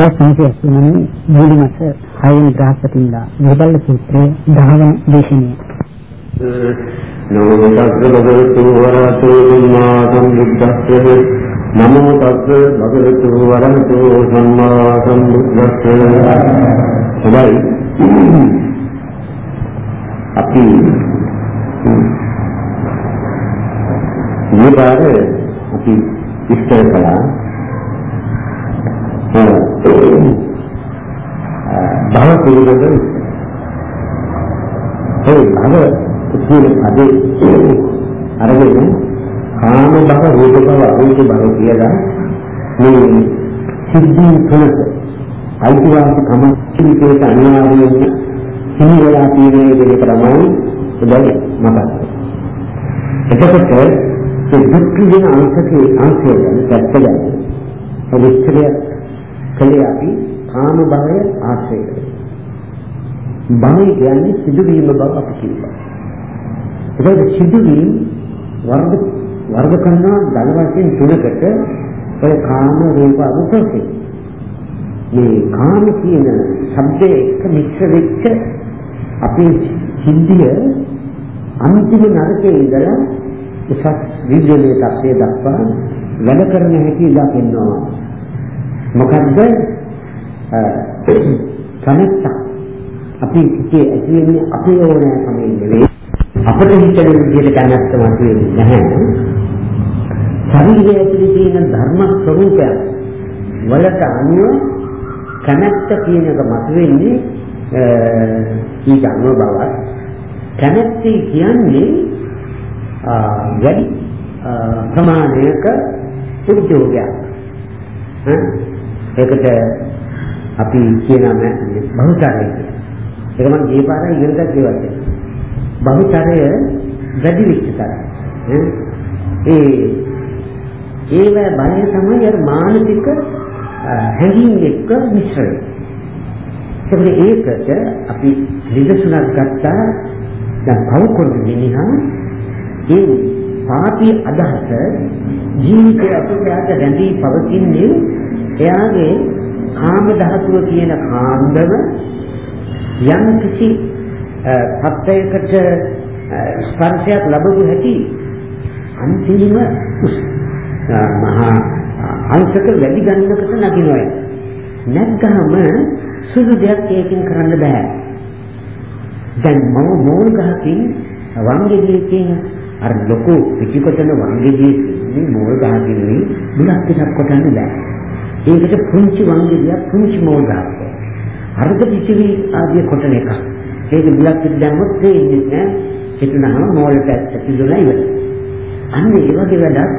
1589 ජූලි මාස 6 වෙනි බ්‍රහස්පතින්දා විබල්ල සූත්‍රයේ 10 වෙනි දේශනය. නමෝ තස්ස භගවතු වරහතු සම්මා සම්බුද්දස්ස. නමෝ තස්ස භගවතු වරහතු සම්මා සම්බුද්දස්ස. හොඳයි. අපි මේ පාර අපි විස්තර කළා. භව පිළිබඳ ඒ භව කියන පදේ අරගෙන කාම භව රූප භව අරූප භව කියලා මේ සිද්ධි තුනක අයිතිවාසිකම පිළිපේට අනිවාර්යයෙන් හිමි වෙලා තියෙන දේ තමයි උදේ මතක්. එතකොට ඒ දුක් කියන අංශකේ අංශය ගැන පැත්තගන්න. විස්තරය කලේ අපි කාම භවය ආශ්‍රය කරනවා. භවය කියන්නේ සිදුවීම බව අපි කියනවා. ඒකද සිදුවීම වර්ග වර්ග කරනවා දල වශයෙන් තුනකට ඔය කාම රූප අනුසසේ. මේ කාම කියන શબ્දයේ එක මිශ්‍ර වෙච්ච අපේ සිද්ධිය අන්තිම නරකයේ ඉඳලා උසස් විද්‍යාලයේ තත්ත්වයට දක්වා වැඩ කරන හැටි දකින්නවා. මොකද්ද? කනෙක්ට අපි සිටේ ඇති වෙන්නේ අපේ ඕනෑකමෙන් නෙවෙයි. අපිට හිතන විදිහට කනක්ට මතුවෙන්නේ නැහැ. ශරීරයේ ඇතුලේ තියෙන ධර්ම ස්වરૂපය වලට අනුව කනක්ට කියන එක මතුවෙන්නේ ඊට අනුව බවත් කැමැත්තේ කියන්නේ වැඩි ප්‍රමාණයක උද්‍යෝගයක්. ඒකට අපි කියන බහුතරය. ඒක මම ගිය පාරේ ඉගෙන ගත්තේ වගේ. බහුතරය වැඩි වෙච්ච තරම්. ඒ ඒව බලය තමයි අර මානසික හැඟීම් එක්ක මිශ්‍ර වෙන්නේ. ඒකට ඒකට අපි නිදසුනක් ගත්තා දැන් පව කරන මිනිහා ඒ පාපී අදහස ජීවිතය අපිට රැඳී පවතින්නේ එයාගේ කාම ධාතුව කියන කාන්දම යම් කිසි සත්‍යයකට ස්පර්ශයක් ලැබුණු හැටි අන්තිම මහා අංශක වැඩි ගන්නකට නගිනවා නැත්නම් සුළු දෙයක් ඒකෙන් කරන්න බෑ. දැන් මම මෝල් ගහකින් වංගෙදීකින් අර ලොකු පිටිකොටන වංගෙදී මේ මෝල් ගහකින් මුලක් ටිකක් කොටන්න බෑ. ඒකට පුංචි වංගෙදියක් පුංචි මෝල් ගහක්. අර්ධ පිටිවි ආදී කොටන එක. ඒක මුලක් පිට දැම්මොත් තේින්නේ නෑ. හිතනහම මෝල්ට ඇතුළේ ඉවරයි. අන්න ඒ වගේ වැඩක්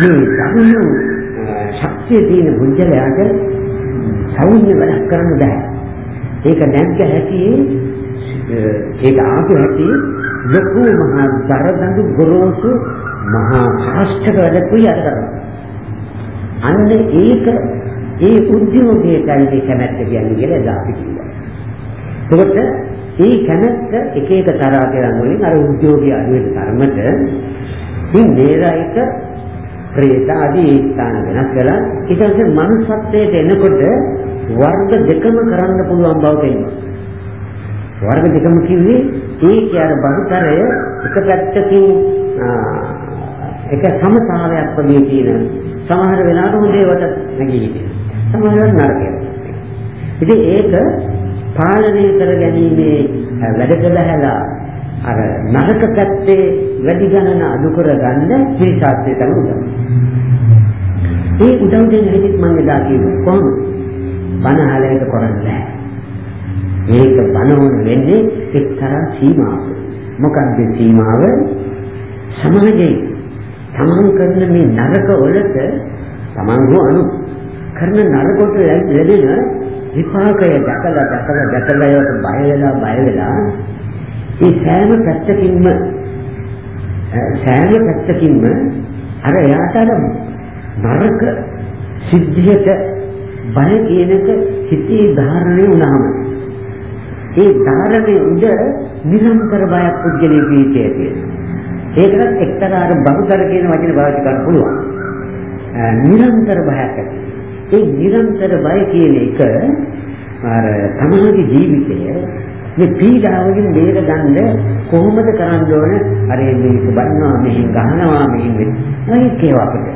මේ ධර්ම ශක්තිය තියෙන බුද්ධලයාට සෞන්‍ය වැඩක් කරන්න බෑ. ඒක නැග්ග හැටි ඒක ආපු හැටි ලොකු මහා දරදඬු ගොරෝසු මහා ශාස්ත්‍ර වැඩකුයි අර කරන්නේ. අන්න ඒක ඒ උද්‍යෝගයේ කල්ලි කැමැත්ත කියන්නේ කියලා එදා අපි කිව්වා. ඒකට ඒ කැමැත්ත එක එක තරහකරන් වලින් අර උද්‍යෝගය අඩු වෙන තරමට ඉතින් නේරයික ප්‍රේත ආදී ස්ථාන වෙනස් වෙලා ඊට පස්සේ මනුස්සත්වයට එනකොට වර්ග දෙකම කරන්න පුළුවන් බව පෙන්වනවා. වර්ග දෙකම කිව්වේ ඒකේ අර බහුතරය එක පැත්තකින් එක සමතාවයක් වගේ තියෙන සමහර වෙලාවට හොඳේවට නැගී හිටින. සමහර නරකයක්. ඉතින් ඒක පාලනය කර ගැනීමේ වැඩ බහැලා අර නරක පැත්තේ වැඩි ගණන අඩු කරගන්න ත්‍රිසාත්‍ය තමයි උදව්. ඒ උදව් දෙන හැටිත් මම එදා කිව්වා කොහොමද? බණ අහලා ඒක කරන්නේ මේක බණ වුණ වෙන්නේ එක්තරා සීමාවක. මොකක්ද සීමාව? සමාජයේ තමන් කරන මේ නරක වලට තමන් හෝ අනු කරන නරක වලට ලැබෙන විපාකය දැකලා දැකලා දැකලා ඒකට බය වෙලා බය වෙලා ඒ සෑම පැත්තකින්ම සෑම පැත්තකින්ම අර එයාට අර නරක සිද්ධියට බය කියන එක හිතේ ධාරණය වුණාම ඒ ධාරණය උඩ නිරන්තර බයක් පුද්ගලයේ ජීවිතයේ තියෙනවා. ඒකත් එක්තරා අර බහුතර කියන වචනේ පාවිච්චි කරන්න පුළුවන්. නිරන්තර බයක් ඇති. ඒ නිරන්තර බය කියන එක අර තමගේ ජීවිතය මේ පීඩාවකින් බේර ගන්න කොහොමද කරන්න ඕන? අර මේක බන්නවා මෙහෙන් ගහනවා මෙහෙන් වෙන්නේ. ඒක අපිට.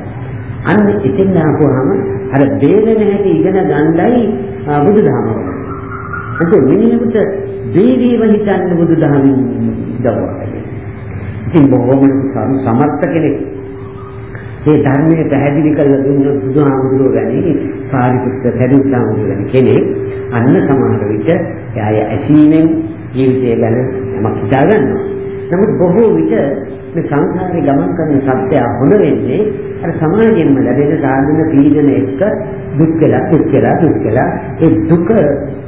අන්න ඉතින් ආපුවාම අර බේරෙන හැටි ඉගෙන ගන්නයි බුදුදහම. ඒක මිනිහෙකුට බේරීම හිතන්න බුදුදහමින් දවවා. ඉතින් බොහොම සමර්ථ කෙනෙක්. මේ ධර්මයේ පැහැදිලි කරලා දුන්න බුදුහාමුදුරුවෝ ගැන සාරිපුත්‍ර සරියුත්හාමුදුරුවෝ ගැන කෙනෙක් අන්න සමහර විට එයාය ඇසීමෙන් ජීවිතය ගැන යමක් හිතා ගන්නවා. නමුත් බොහෝ විට මේ සංසාරේ ගමන් කරන සත්‍යය හොඳ වෙන්නේ අර සමාජයෙන්ම ලැබෙන සාධන පීඩන එක්ක දුක් වෙලා දුක් වෙලා දුක් වෙලා ඒ දුක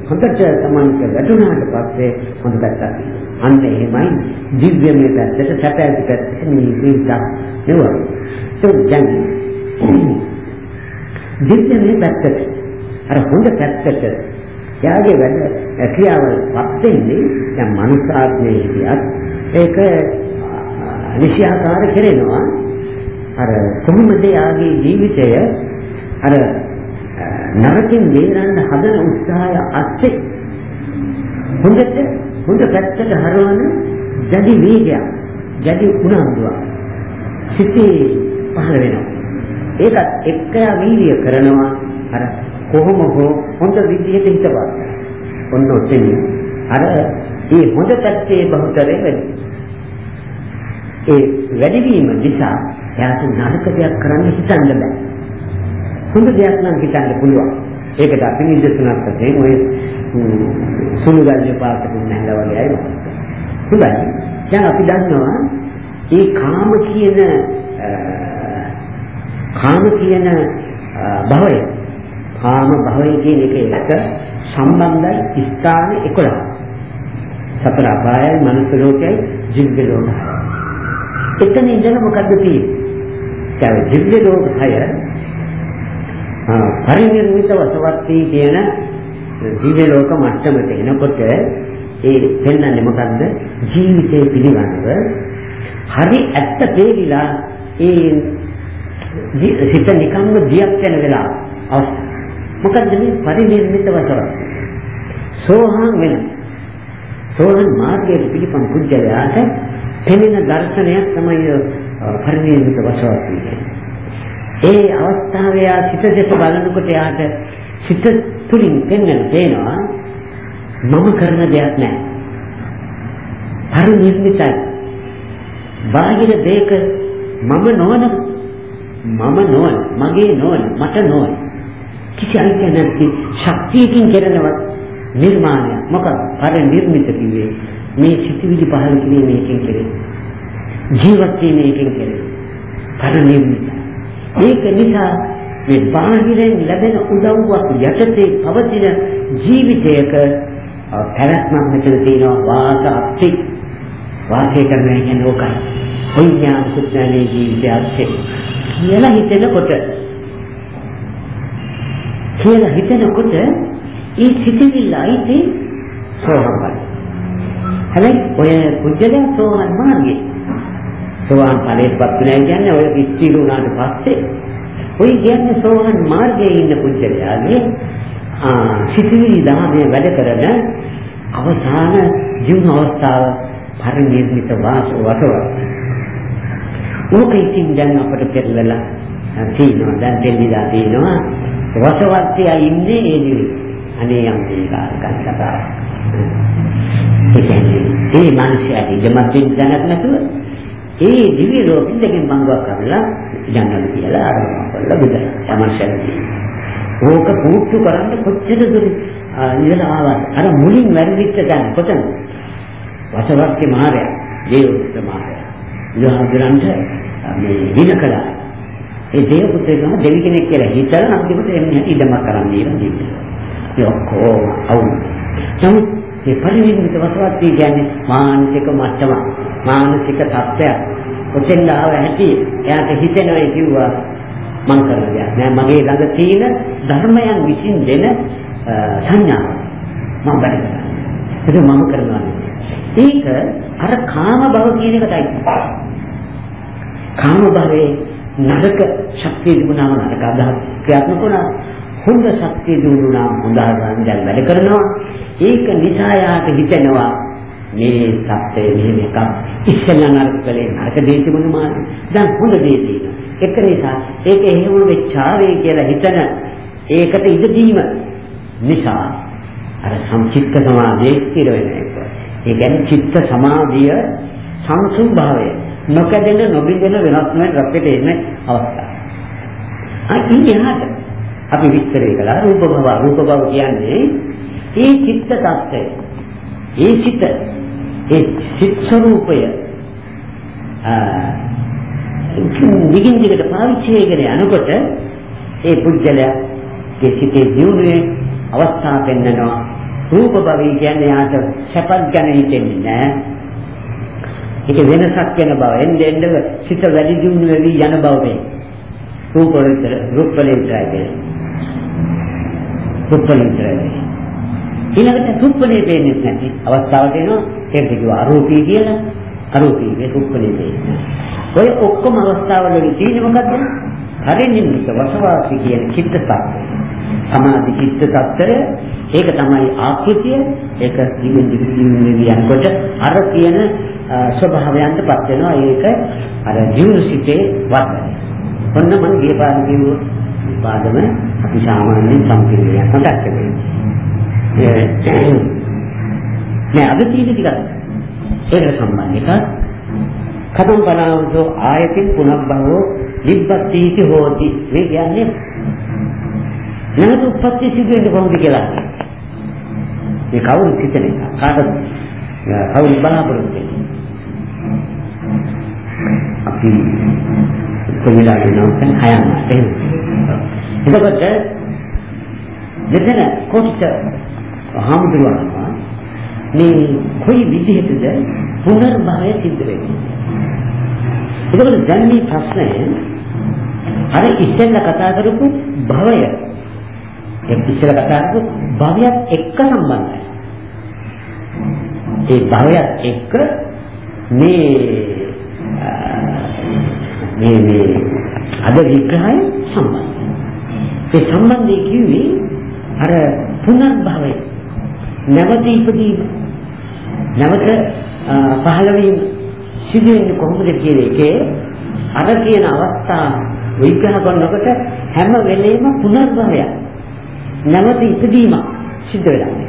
හොඳට තමන්ට වැටුණාට පස්සේ හොඳ පැත්තක් අන්න එහෙමයි දිව්‍යමය පැත්තට සැප ඇති පැත්තට මේ ජීවිතක් නෙවෙයි. ඒක දැන් දිව්‍යමය පැත්තට අර හොඳ පැත්තට යාගේ වැඩ ක්‍රියාවල් වත් වෙන්නේ දැන් මනුෂ්‍යාත්මයේ හිටියත් ඒක නිශ්‍යාකාර කෙරෙනවා අර කොහොමද යාගේ ජීවිතය අර නරකින් වේරන්න හදන උත්සාහය අස්සේ හොඳට හොඳ පැත්තට හරවන ජඩි වේගයක් ජඩි උනන්දුවක්. සිටේ පහළ වෙනවා. ඒකත් එක්ක වීර්ය කරනවා. අර කොහොම හෝ හොඳ විදිහට හිතපත් ඔන්න ඔතෙන් අර මේ හොඳ පැත්තේ බහුතරය වැඩි. ඒ වැඩි වීම නිසා එයාට නරක දෙයක් කරන්න හිතන්න බෑ. හොඳ දෙයක් නම් හිතන්න පුළුවන්. ඒකට අපි නිදර්ශනක් වශයෙන් ඔය සුළු ගල්ලේ පාතක නැහැලා වගේ අය හොඳයි දැන් අපි දන්නවා ඒ කාම කියන කාම කියන භවය කාම භවය කියන එක එක සම්බන්ධයි ස්ථාන 11. සතර අපායයි මනුස්ස ලෝකයයි ජීව ලෝකයයි. එතන ඉඳලා මොකද්ද තියෙන්නේ? ඒ ජීව ලෝකය පරිනිර්මිත වසවත්ති කියන ජීව ලෝක මට්ටමට එනකොට ඒ පෙන්වන්නේ මොකද්ද? ජීවිතේ පිළිබඳව හරි ඇත්ත තේරිලා ඒ සිත නිකම්ම දියක් යන වෙලාව අවස්ථාව මොකද්ද මේ පරිනිර්මිත වසවත් සෝහන් වෙන. සෝහන් මාර්ගයේ පිළිපන් කුජලයාට පෙනෙන දර්ශනයක් තමයි පරිනිර්මිත වසවත් කියන්නේ. ඒ අවස්ථාවේ ආ සිත දෙස බලනකොට යාට සිත තුලින් පෙන්වන තේනවා මම කරන දෙයක් නැහැ පරිනිර්මිතයි. බාහිර දෙයක මම නොවන මම නොවන මගේ නොවන මට නොවන කිසි අයිතියක් නැති ශක්තියකින් කරනවත් නිර්මාණය මොකද පරිනිර්මිත කිව්වේ මේ සිතිවිලි පහළ කිරීම එකෙන් කෙරේ ජීවත් වීම එකෙන් කෙරේ පරිනිර්මිත ඒක නිසා මේ බාහිරෙන් ලැබෙන උදව්වක් යටතේ පවතින ජීවිතයක පැවැත්මක් මෙතන තියෙනවා. වාස අත්‍ති. වාසය කරනවා කියන්නේ ඕකයි විඥාන සුත්‍රානේ ජීවිතය අත්‍ති. කියලා හිතෙනකොට කියලා හිතනකොට ඒ සිතිවිල්ල අයිති සෝහන් හැබැයි ඔය කුජලයා සෝහන් මාර්ගේ සෝහන් ඵලයටපත් වෙනවා කියන්නේ ඔය පිච්චිරු උනාට පස්සේ ඔය කියන්නේ සෝහන් මාර්ගයේ ඉන්න කුජලයාගේ සිතිවිලි දාමයේ වැඩ කරන අවසාන ජීවන අවස්ථාව පරිනිර්මිත වාස වතව ඕක ඉතින් දැන් අපිට පෙරලලා තියෙනවා. දැන් දෙල්ලිලා තියෙනවා. වසවත්ය ඉන්නේ ඒ දිවි අනේ යම් දීකාරකන් කතා ඒ කියන්නේ ඒ මිනිස්යාගේ ජමතින් දැනක් නැතුව ඒ දිවි ලෝකෙකින් බංගවක් කරලා යන්නද කියලා ආරම්භ කළා බුදුන් සමර්ශනදී ඕක පුරුදු කරන්න කොච්චර දුර ඉඳලා ආවත් අර මුලින් වැඩිච්ච දැන් කොතන? වසවත්ය මහරය දේවපුත්‍ර මහරය. ඉලහඳුරන්ට මේ වින කළා. ඒ දේවපුත්‍රය තමයි දෙවි කෙනෙක් කියලා හිතලා අන්තිමට එන්නේ ඉඩමක් කරන් දීලා ජීවිතේ. ඒ ඔක්කොම අවුල්. නමුත් මේ පරිණිමිත වසවත්ටි කියන්නේ මානසික මට්ටම මානසික තත්ත්වයක්. ඔතෙන් ආව හැටි එයාට හිතෙනවා කිව්වා මං කරන දෙයක් නෑ මගේ ළඟ තියෙන ධර්මයන් විසින් දෙන සංඥා මම වැඩ කරනවා. ඒක මම කරනවා. ඒක අර කාම භව කියන එකටයි. කාම භවයේ නරක ශක්තිය තිබුණාම නරක අදහස් ක්‍රියාත්මක වුණා. හොඳ ශක්තිය දුන්නා හොඳාගන්න දැන් වැඩ කරනවා. ඒක නිසා යාට හිතෙනවා මේ සත්‍යය මෙහෙම එකක් ඉස්සෙල්ලා නරක කලේ නරක දේ තිබුණ මාන දැන් හොඳ දේ තියෙනවා. ඒක නිසා ඒක එහෙම වෙච්චාවේ කියලා හිතන ඒකට ඉඩ දීම නිසා අර සංචිත්ත සමාධියේ ස්ථිර වෙන එක. ඒ කියන්නේ චිත්ත සමාධිය සංසුන් භාවය නොකඩෙන නොබින්දෙන වෙනස් වෙන රැපෙට එන අවස්ථාව. ආ ඉන්නහට අපි විස්තරය කළා රූප භව. රූප භව කියන්නේ ඒ චිත්ත tattය. ඒ චිත්ත ඒ චිත් ස්වરૂපය. ආ දිගින් දිගට පාවිච්චි කරගෙන යනකොට ඒ පුජ්‍යලයා ඒ සිතේ දියුණුවේ අවස්ථා පෙන්වනවා රූප භවය කියන්නේ යාට සැපක් ගැන හිතෙන්නේ නැහැ ඒක වෙනසක් වෙන බව. එන්නේ එන්නේ සිත වැඩි දියුණු වෙවි යන බව මේ රූප වලට රූප වලින් කියන්නේ. රූප වලින් කියන්නේ ඊළඟට රූපනේ දෙන්නේ නැති අවස්ථාවට එනවා. ඒකට කිව්වා අරූපී කියලා. අරූපී මේ රූපනේ දෙන්නේ. ඔය ඔක්කොම අවස්ථාවලදී තියෙන්නේ මොකද්ද? හරිනින් වසවාසි කියන චිත්ත tattve සමාධි චිත්ත tattve ඒක තමයි ආකෘතිය. ඒක දිවින් දිවින් යනකොට අර කියන ස්වභාවයන්ටපත් වෙනවා. ඒක අර ජීවු සිටේ වර්ධනය. ඔන්න මම ගිය පාර කිව්ව පාදම අපි සාමාන්‍යයෙන් සම්පූර්ණයක් මතක් කරගන්න. මේ අද තියෙන ටික ඒකට සම්බන්ධ එකක්. කතම් බලාවතෝ ආයතින් පුනබ්බවෝ නිබ්බත්තිති හෝති. මේ කියන්නේ නැවත උපත්ති සිදු වෙන්න කොහොමද කියලා. මේ කවුරු හිතන එක. කාටද? කවුරු බලාපොරොත්තු වෙන්නේ? අපි කොමිලා වෙනවා. හයන්න එහෙම එතකොට මෙතන කොච්චර හාමුදුරුවෝ මේ කොයි විදිහටද පුනර්භවය සිද්ධ වෙන්නේ? එතකොට දැන් මේ ප්‍රශ්නය අර ඉස්සෙල්ලා කතා කරපු භවය ඒ ඉස්සෙල්ලා කතා කරපු භවයත් එක්ක සම්බන්ධයි. ඒ භවයත් එක්ක මේ මේ මේ අද විග්‍රහය සම්බන්ධයි. ඒ සම්බන්ධය කිව්වේ අර පුනර්භවය. නැවත ඉපදීම. නැවත පහළ වීම සිදු වෙන්නේ කොහොමද කියන එකේ අර කියන අවස්ථා විග්‍රහ කරනකොට හැම වෙලෙම පුනර්භවය. නැවත ඉපදීම සිද්ධ වෙනවා.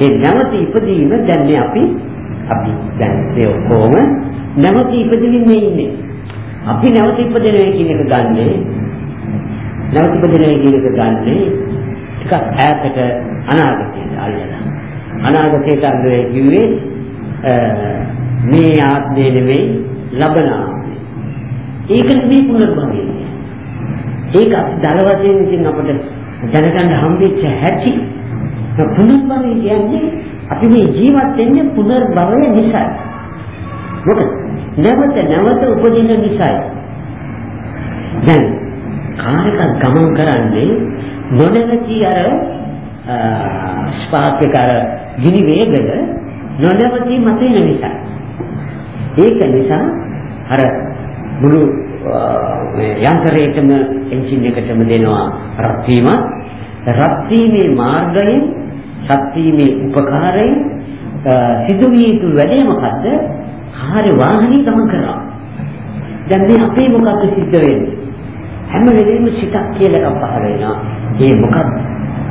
ඒ නැවත ඉපදීම දැන් මේ අපි අපි දැන් ඒ ඔක්කොම නැවත ඉපදෙන්නේ ඉන්නේ. අපි නැවත ඉපදෙනවා කියන එක ගන්නෙ නැවත ඉපදෙනවා කියන එක ගන්නෙ ටිකක් ඈතට අනාගතයට අල්ලලා. අනාගතයට අල්ලුවේ කිව්වේ මේ ආත්මය නෙවෙයි ලබන ආත්මය. ඒක නෙවෙයි පුනර්භවය. ඒක දල වශයෙන් ඉතින් අපිට දැනගන්න හම්බෙච්ච හැටි පුනර්භවය කියන්නේ අපි මේ ජීවත් වෙන්නේ පුනර්භවය නිසා. මොකද නැවත නැවත උපදින නිසායි. දැන් කාර්යක ගමන් කරන්නේ නොනැවති අර ස්පාර්ක් එක අර ගිනි වේගය නොනැවති මතින නිසා. ඒක නිසා අර මුළු මේ යන්ත්‍රයේම එන්ජින් එකටම දෙනවා රත් වීම රත් වීමේ මාර්ගයෙන් සත්‍යීමේ උපකාරයෙන් සිදුවිය යුතු වැඩේ මොකද්ද? කාර්ය වාහනේ ගමන් කරනවා. දැන් මේ අපේ මොකක්ද සිද්ධ වෙන්නේ? හැම වෙලෙම සිතක් කියලා එකක් පහළ වෙනවා. ඒ මොකක්ද?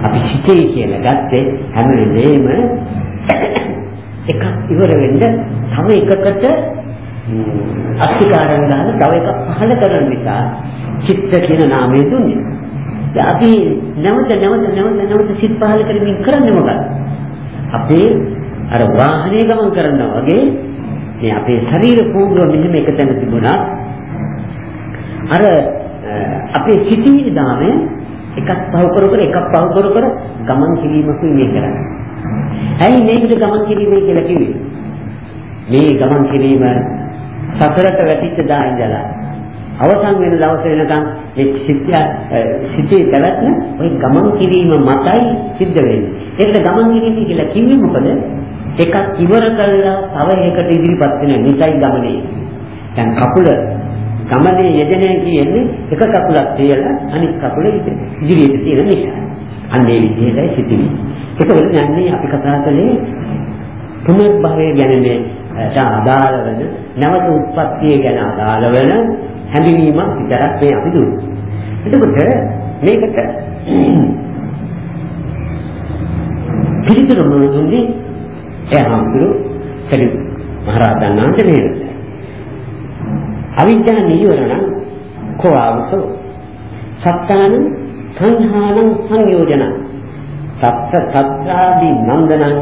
අපි සිතේ කියලා ගත්තේ හැම වෙලෙම එකක් ඉවර වෙන්න තව එකකට අස්තිකාරම් දාලා තව එකක් පහළ කරන නිසා චිත්ත කියන නාමය දුන්නේ. අපි නැවත නැවත නැවත නැවත සිත් පහළ කරමින් කරන්නේ මොකක්ද? අපේ අර වාහනේ ගමන් කරනවා වගේ මේ අපේ ශරීර පූර්ව මෙන්න මේක තැන තිබුණා. අර අපේ සිටිවිලි දාමය එකක් පහ කර කර එකක් පහ කර කර ගමන් කිරීමකුයි මේ කරන්නේ. ඇයි මේකට ගමන් කිරීමයි කියලා කිව්වේ? මේ ගමන් කිරීම සතරට වැටිච්ච දා ඉඳලා අවසන් වෙන දවස වෙනකන් ඒ සිත්ය සිටේ පැවැත්ම ওই ගමන් කිරීම මතයි සිද්ධ වෙන්නේ. ඒකට ගමන් කිරීම කියලා කිව්වේ මොකද? එකක් ඉවර කළා තව එකකට ඉදිරිපත් වෙන නිසයි ගමනේ. දැන් කකුල ගමනේ යෙදෙන කියන්නේ එක කකුලක් තියලා අනිත් කකුල ඉදිරියට තියෙන නිසා. අන්න ඒ විදිහටයි සිටින්නේ. ඒකවල යන්නේ අපි කතා කළේ පුනර්භවය ගැන මේ අදාළ වෙන නැවත උත්පත්තිය ගැන අදාළ වෙන හැඳින්වීමක් විතරක් මේ අපි දුන්නේ. එතකොට මේකට පිළිතුරු මොනවද? එහාම්තුරු සරි මහරහතන් වහන්සේ නේද? අවිද්‍යා නියෝරණ කෝවසෝ සත්තාන සංහානං සංයෝජන සත්ත සත්‍රාදි නන්දනං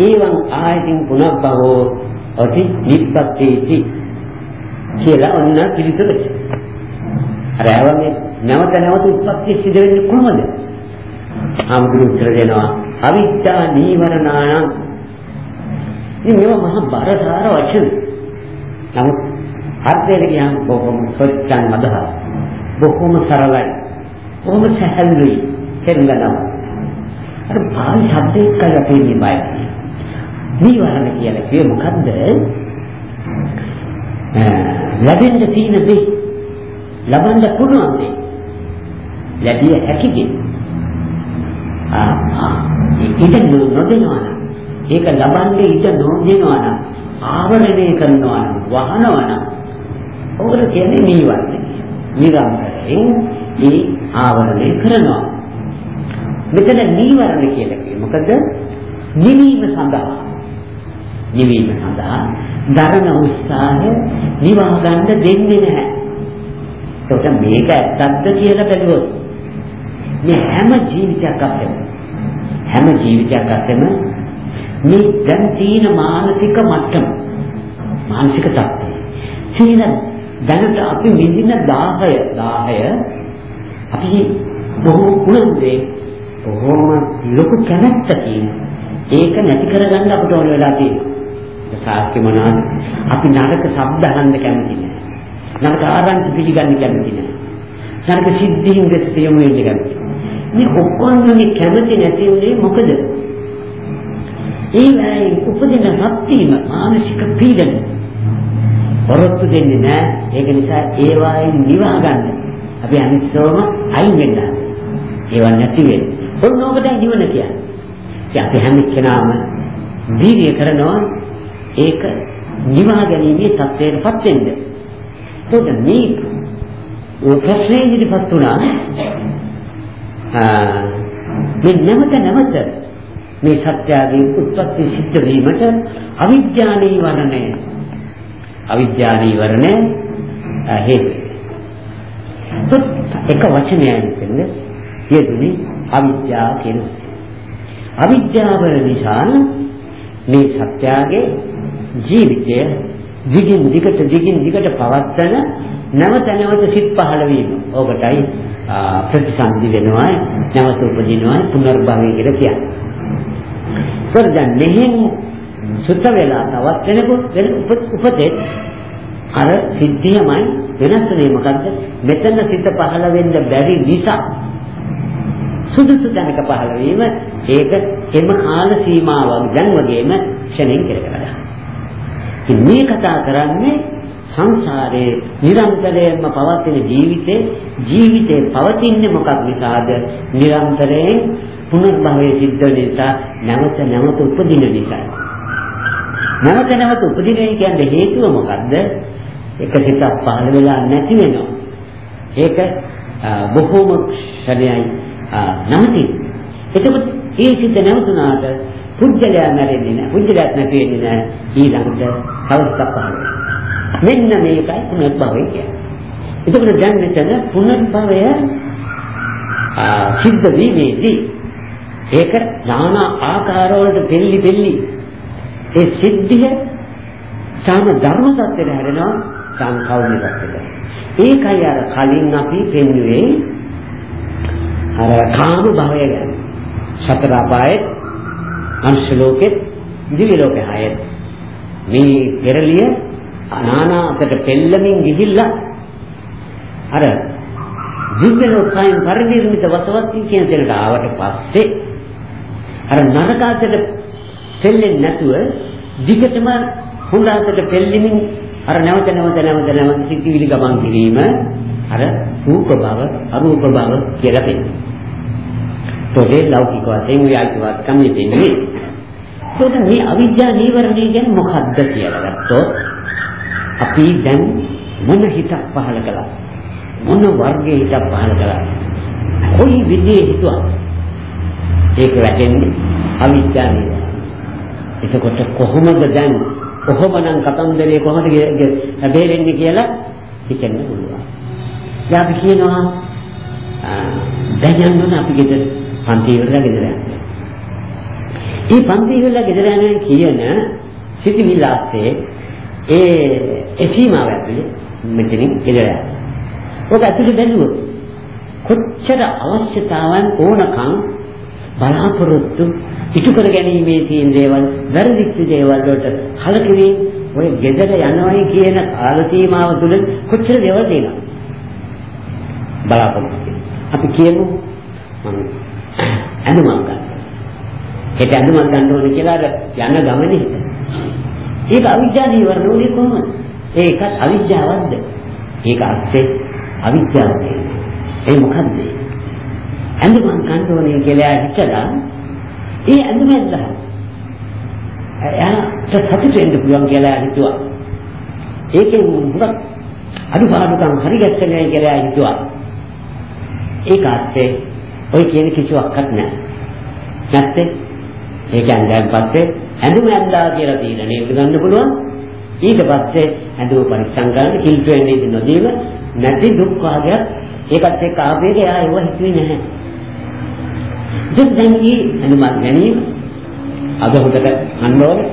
එවං ආයතින් පුනබ්බවෝ අති නිප්පත්තේති කියලා ඔන්න පිළිතුරු. අර ආවගේ නැවත නැවත උත්පත්ති සිදු වෙන්නේ කොහොමද? ආමුදුරු උත්තර දෙනවා අවිද්‍යා නීවරණාන ඉතින් මේවා මහා බරසාර වචන. නමුත් අර්ථයට කියන් බොහොම සොච්චන් මදහ. බොහොම සරලයි. බොහොම සැහැල්ලුයි. තේරුම් අර භාවි ශබ්දයකයි අපේ නිබයි. නීවරණ කියලා කියේ මොකද්ද? ලැබෙන්න තියෙන දේ ලබන්න පුළුවන් දේ ලැබිය හැකි දේ ආ ඒක නොදෙනවා ඒක ලබන්නේ ඉඩ නොදෙනවා නම් ආවරණය කරනවා නම් වහනවා නම් ඕකට කියන්නේ නීවරණ නිරන්තරයෙන් ඒ ආවරණය කරනවා. මෙතන නීවරණ කියලා කියේ මොකද? නිවීම සඳහා. නිවීම සඳහා දරන උත්සාහය නිවා ගන්න දෙන්නේ නැහැ. ඒකට මේක ඇත්තක්ද කියලා බැලුවොත් මේ හැම ජීවිතයක් අතර හැම ජීවිතයක් අතරම මේ දැන් තියෙන මානසික මට්ටම. මානසික තත්ත්වය. තියෙන දැනට අපි විඳින 10 10 අපි බොහෝ කුලුන්දේ බොහෝම ලොකු කැමැත්තකින් ඒක නැති කරගන්න අපිට ඕන වෙලා තියෙනවා සාක්ෂි මොනවාද? අපි නරක ශබ්ද අහන්න කැමති නෑ. නරක ආරංචි පිළිගන්න කැමති නෑ. නරක සිද්ධීන් දෙස යොමු වෙන්න කැමති. මේ ඔක්කොම මේ කැමති නැති උනේ මොකද? ඒ වෙලාවේ උපදින හත්ීම මානසික පීඩන. වරොත්තු දෙන්නේ නෑ. ඒක නිසා ඒවායින් නිවා ගන්න. අපි අනිත්‍යවම අයින් වෙන්න. ඒවා නැති වෙන්නේ. ඔන්නෝකට නිවන කියන්නේ. අපි හැම කෙනාම වීර්ය කරනවා ඒක නිවා ගැනීමේ තත්ත්වයටපත් වෙන්න. ඒකට මේ ප්‍රශ්නේ ඉදිරිපත් වුණා මේ නැවත නැවත මේ සත්‍යයේ උත්පත්ති සිද්ධ වීමට අවිඥානී වරණය අවිඥානී වරණය හේතු. එක වචනයක් කියන්නේ යෙදුනේ අවිද්‍යාව කියන අවිද්‍යාව නිසා මේ සත්‍යයේ ජීවිතය දිගින් දිගට දිගින් දිගට පවත්තන නැවත නැවත සිත් පහළ වීම. ඕකටයි ප්‍රතිසන්දි වෙනවා, නැවත උපදිනවා, පුනර්භවය කියලා කියන්නේ. සර්ජන් මෙහෙන් සුත වෙලා තවත් වෙනකොට වෙන උපතේ අර සිද්ධියමයි වෙනස් වෙන්නේ මොකද්ද? මෙතන සිත පහළ වෙන්න බැරි නිසා සුදුසු තැනක පහළ වීම ඒක එම කාල සීමාවක් දැන් වගේම ක්ෂණයෙන් කෙර කරගන්න. ඉතින් මේ කතා කරන්නේ සංසාරයේ නිරන්තරයෙන්ම පවතින ජීවිතේ ජීවිතේ පවතින්නේ මොකක් නිසාද? නිරන්තරයෙන් පුනර්භවයේ සිද්ධ නිසා නැවත නැවත උපදින නිසා. නැවත නැවත උපදින කියන්නේ හේතුව මොකද්ද? එක සිතක් පහළ වෙලා නැති වෙනවා. ඒක බොහෝම ශරණයි නැති. එතකොට ඒ සිත නැවතුනාට පුජ්‍යලයා නැරෙන්නේ නැහැ. පුජ්‍යලයක් නැති වෙන්නේ නැහැ. ඊළඟට කවුරුත් පහළ මෙන්න මේකයි පුනර්භවය කියන්නේ. එතකොට දැන් මෙතන පුනර්භවය සිද්ධ වීමේදී ඒක নানা ආකාරවලට දෙලි දෙලි ඒ සිද්ධිය සාම ධර්ම සත්‍යයට හැරෙනවා සංකල්ප සත්‍යයට. ඒකයි අර කලින් අපි පෙන්වුවේ අර කාම භවය ගැන. සතර අපායේ මනුෂ්‍ය ලෝකෙත් දිව්‍ය ලෝකෙ හයෙත් මේ පෙරලිය අනානාකට පෙල්ලමින් ගිහිල්ලා අර දිව්‍ය ලෝකයෙන් පරිනිර්මිත වසවත්ති කියන තැනට ආවට පස්සේ අර නරකාතට පෙල්ලෙන්නේ නැතුව දිගටම හොඳට පෙල්ලෙමින් අර නැවත නැවත නැවත නැවත සිතිවිලි ගමන් කිරීම අර රූප භව අරූප භව කියලා පෙන්නනවා. ඒකේ ලෞකික වශයෙන් ව්‍යාකරණ දෙන්නේ. ඒකට මේ අවිද්‍යා නීවරණය කියන්නේ මොකක්ද කියලා ගත්තොත් අපි දැන් මොන හිතක් පහල කළා මොන වර්ගයේ හිතක් පහල කළා කොයි විදිහේ හිතුවා ඒක වැටෙන්නේ අවිද්‍යා නීවරණය. එතකොට කොහොමද දැන් කොහොමනම් කතන්දරේ කොහොමද බේරෙන්නේ කියලා හිතන්න පුළුවන්. දැන් අපි කියනවා දැන් යන්න අපි ගෙදර පන්ති ඉවරලා ගෙදර යන්න. මේ පන්ති ඉවරලා ගෙදර යන කියන සිතිවිල්ල ආස්තේ ඒ එසීමාව ඇතුලේ මෙතනින් ගෙදර යන්න. ඔක ඇතුලේ බැලුවොත් කොච්චර අවශ්‍යතාවන් ඕනකම් බලාපොරොත්තු ඉටු කර ගැනීමේ තියෙන දේවල් වැරදිච්ච දේවල් වලට කලකිරීම ඔය ගෙදර යනවයි කියන කාල සීමාව තුළ කොච්චර දේවල් තියෙනවද බලාපොරොත්තු අපි කියමු මම ඇඳුමක් ගන්න. ඒක ඇඳුමක් ගන්න ඕනේ කියලා අර යන ගමනේ ඒක අවිජ්ජා නීවරණ උනේ කොහොමද? ඒකත් අවිජ්ජාවක්ද? ඒක අස්සේ අවිජ්ජාවක්. ඒ මොකද්ද? ඇඳුමක් ගන්න ඕනේ කියලා හිතලා ඒ ඇඳුමෙන් ගන්න. එයාට සතුට වෙන්න පුළුවන් කියලා හිතුවා. ඒකෙන් හුඟක් අඩුපාඩුකම් හරි ගැස්සෙන්නේ කියලා හිතුවා. ඒක ඇත්තේ ඔය කියන කිසිවක්වත් නැහැ. නැත්තේ ඒක ඇඳන් පස්සේ ඇඳුම ඇඳලා කියලා තීරණය ගන්න පුළුවන්. ඊට පස්සේ ඇඳුම පරිස්සම් කරන්න කිල්ට වෙන්නේ නොදීම නැති දුක් වාගයක් ඒකත් එක්ක ආවේගය එයා ඒව හිතුවේ නැහැ. දැන් දැන් මේ ඇඳුමක් ගැනීම අද හොඳට ගන්න ඕනේ.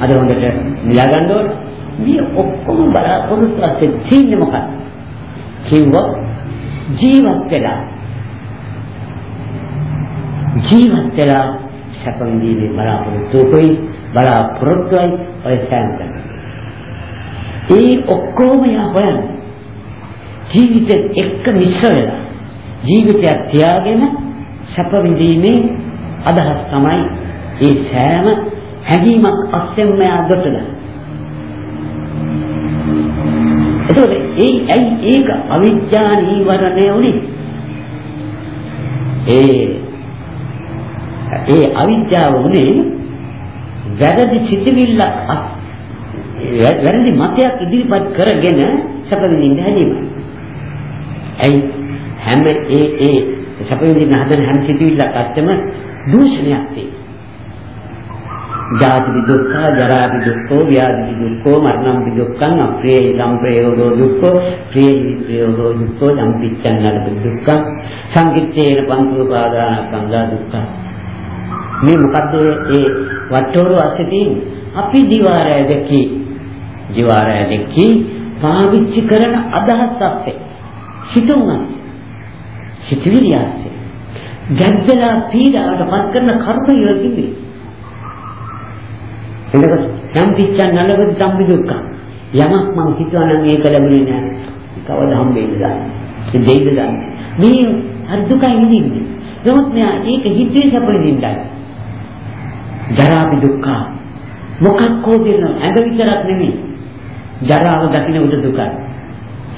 අද හොඳට නිලා ගන්න ඕනේ. මේ ඔක්කොම බලාපොරොත්තු ඇත්තේ තියෙන්නේ මොකක්ද? කිව්වොත් ජීවත් වෙලා ජීවත් වෙලා සැප විඳීමේ බලාපොරොත්තුයි බලාපොරොත්තුයි ඔය සෑමත. ඒ ඔක්කොම යා හොයන ජීවිතෙත් එක්ක මිශ්‍ර වෙලා ජීවිතයක් තියාගෙන සැප විඳීමේ අදහස් තමයි ඒ සෑම හැඟීමක් අස්සෙන්ම යද්දටද එතකොට ඒ ඇයි ඒක අවිජ්ජා නීවරණය උනේ? ඒ ඒ අවිද්‍යාව උනේ වැරදි සිතිවිල්ල වැරදි මතයක් ඉදිරිපත් කරගෙන සැප විඳින්න හැදීම. ඇයි? හැම ඒ ඒ සැප විඳින්න හදන හැම සිතිවිල්ලක් අත්තම දූෂණයක් තියෙනවා. ජාති දුක්ඛ, ජරා දුක්ඛ, ව්‍යාධි දුක්ඛ, මරණ දුක්ඛං, අප්‍රිය සම්ප්‍රයෝගෝ දුක්ඛ, ප්‍රිය ප්‍රයෝගෝ දුක්ඛ, සම්පිච්ඡන්නල දුක්ඛ, සංකිට්ඨේන පංචෝපාදාන සංඝා දුක්ඛ. මේ මොකද්ද ඒ වට්ටෝරු ඇස්සේ තියෙන්නේ? අපි දිවාරය දැකි. දිවාරය දැකි පාවිච්චි කරන අදහස් ඇස්සේ. හිතුණා. සිතවිලි ඇස්සේ. ගැද්දලා පීඩාවට පත් කරන කර්ම යෝගිනේ. එතකොට සම්පිච්ඡන් නලබ සම්පි දුක්ඛ. යමක් මම හිතුවා නම් ඒක ලැබුණේ නැහැ. කවදා හම්බෙයිද දන්නේ. ඒ දෙයිද දන්නේ. මේ අර දුකයි නිදින්නේ. නමුත් මෙයා ඒක හිතේ සපෙදින්නයි. ජරාපි දුක්ඛ. මොකක්කෝ දෙන ඇඟ විතරක් නෙමෙයි. ජරාව දකින්න උද දුකයි.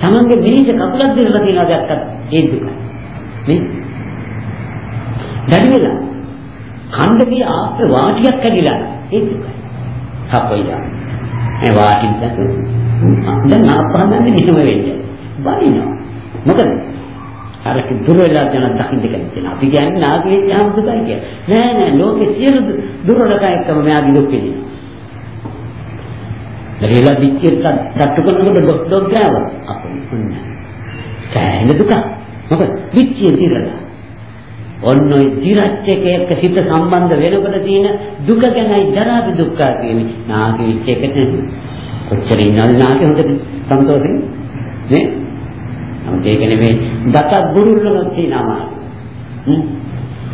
තමන්ගේ මේක කකුලක් දෙකලා තියනවා දැක්කත් ඒ දුකයි. නේ? දැඩි වෙලා කණ්ඩකේ ආප්ත වාටියක් කැඩිලා ඒ දුකයි. හපොයිලා. ඒ වාටින් දැක්ක. දැන් ආපහන්නේ මෙහෙම වෙන්නේ. බනිනවා. මොකද? අර දුර වෙලා යන දකින්න කැමති නැහැ. අපි කියන්නේ නාගේ යාම දුකයි කියලා. නෑ නෑ ලෝකේ සියලු දුර්වලකම් එක්කම මෙයාගේ දුක් වෙනවා. ලැබිලා විච්චිට තට්ටු කරනකොට ඩොක් ඩොක් ගාවා. අපුන් සෑහෙන දුක. මොකද විච්චිය දිරලා. ඔන්න ඔය දිරච්ච එක එක්ක සිත සම්බන්ධ වෙනකොට තියෙන දුක ගැනයි ජරා දුක්ඛ කියන්නේ. නාගේ විච්ච එකට කොච්චර ඉන්නවද නාගේ හොඳට සන්තෝෂෙන් නේ? නමුත් ඒක නෙමෙයි දත බුරුල්ලම තියෙනවා. හ්ම්.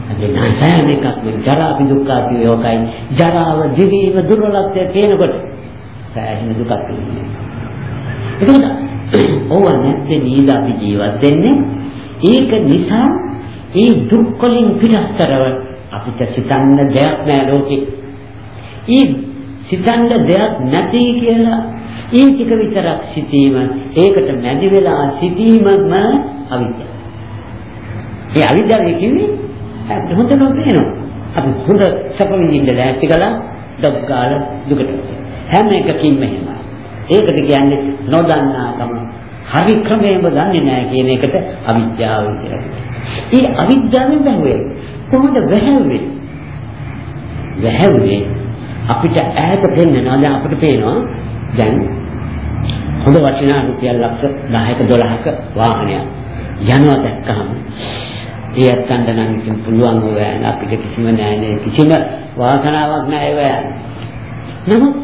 අද නැසෑම එකක් ජරා දුක්ඛ කියෝකයි ජරාව ජීවීව දුර්වලත්වය තියෙනකොට සෑහෙන දුකක් තියෙනවා. එතකොට ඕව නැත්තේ නීද අපි ජීවත් වෙන්නේ ඒක නිසා ඒ දුක් වලින් පිටස්තරව අපිට සිතන්න දෙයක් නෑ ලෝකේ. ඒ සිතන්න දෙයක් නැති කියලා ඒ ටික විතරක් සිටීම ඒකට මැදි වෙලා සිටීමම අවිද්‍යාව. ඒ අවිද්‍යාව කිව්වේ අපිට හොඳට පේනවා. අපි හොඳ සැප විඳින්න ලෑස්ති කළා ඩබ් ගාලා දුකට. හැම එකකින්ම එහෙමයි. ඒකට කියන්නේ නොදන්නාකම. හරි ක්‍රමයෙන්ම දන්නේ නැහැ කියන එකට අවිද්‍යාව කියලා කියනවා. ඒ අවිද්‍යාවෙන් බැහැ කොහොමද වැහැව්වේ? වැහැව්වේ අපිට ඈත පෙන්නනවා දැන් අපිට පේනවා දැන් හොඳ වටිනා රුපියල් ලක්ෂ 10ක 12ක වාහනයක් යනවා දැක්කහම ඒ අත්තන්ට නම් ඉතින් පුළුවන් ඔය අපිට කිසිම නෑනේ කිසිම වාසනාවක් නෑ ඒව නමුත්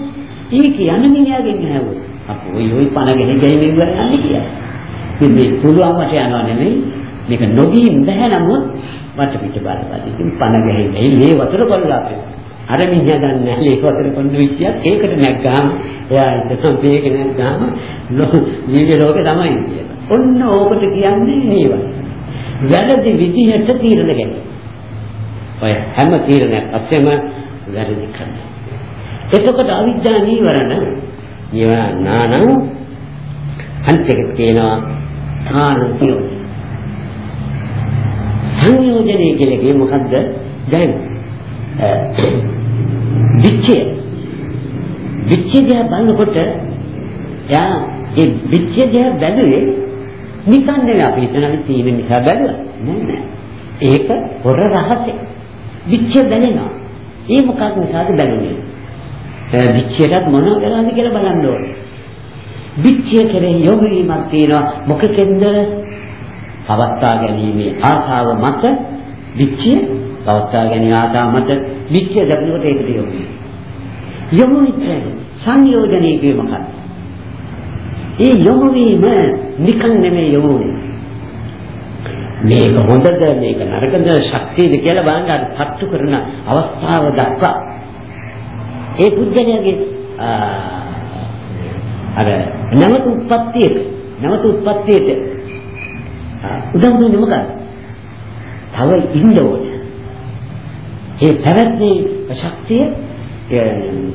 ඒක යන මිනිහාගෙන් නෑවෝ අපෝ ඔය ඔය පණ ගෙහෙ ගෙහෙ මෙව්ව යන්නේ කියලා ඉතින් මේ පුළුවන් වට යනවා නෙමෙයි මේක නොදී බෑ නමුත් වට පිට බලපන් ඉතින් පණ ගෙහෙ ගෙහෙ මේ වතුර කොල්ලා අපේ අර මිනිහා දන්නේ නැහැ ඒක වතුර කොණ්ඩු විච්චියක් ඒකට නැග්ගාම එයා ඉතින් මේක නැග්ගාම ජීවි ලෝකේ තමයි කියලා. ඔන්න ඕකට කියන්නේ නේවත්. වැරදි විදිහට තීරණ ගැනීම. ඔය හැම තීරණයක් අස්සෙම වැරදි කරනවා. එතකොට අවිද්‍යා නීවරණ නීවරණාන අන්තික කියනවා කාණතියෝ. සංයෝජනය කියලා කියේ මොකද්ද? දැන් විච්ඡය විච්ඡය දිහා බලනකොට යා ඒ විච්ඡය දිහා බැලුවේ නිකන් නෙවෙයි අපි හිතන තීන නිසා බැලුවා. නෑ ඒක හොර රහසෙ. විච්ඡය දැනෙනවා. ඒ මොකක් නිසාද බැලුනේ විච්ඡයටත් මොනව කරාද කියලා බලන්න ඕනේ. විච්ඡය කෙරෙහි යොමු වීමක් තියෙනවා. මොකෙන්ද පවත්තා ගැනීමේ ආශාව මත විච්ඡය පවත්වා ගැනීම ආශාව මත විච්ඡය දක්නකොට ඒකට යොමු යොමු වෙච්ච සංයෝජනයේ කිය මොකක්ද? ඒ යොමු වීම නිකන් නෙමෙයි යොමු මේක හොඳද මේක නරකද ශක්තියද කියලා බලන්න අර පත්තු කරන අවස්ථාව දක්වා ඒ පුද්ගලයාගේ අර නැවත උත්පත්තියට නැවත උත්පත්තියට උදව් දුන්නේ මොකක්ද? තව ඉන්න ඕනේ. ඒ පැවැත්මේ ශක්තිය